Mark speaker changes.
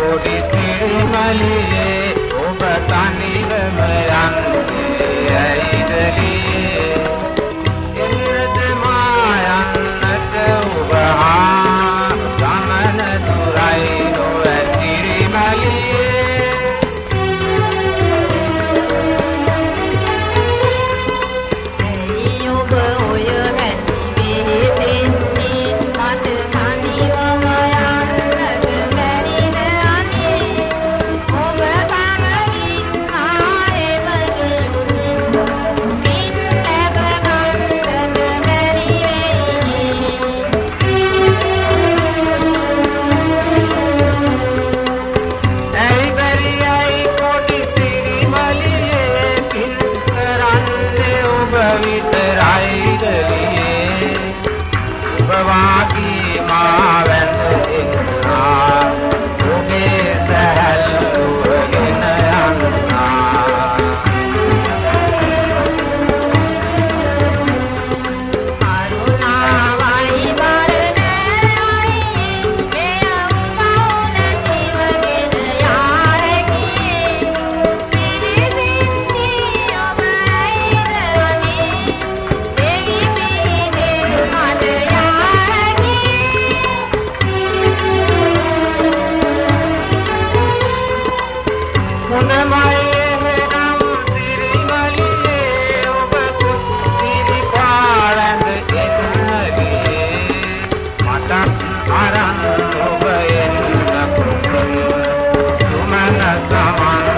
Speaker 1: කොඩි තෙල් වලියේ ඔබ තනිවම යන්නේ. Navidad. Sataman